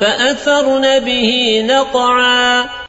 فأثرن به نقعا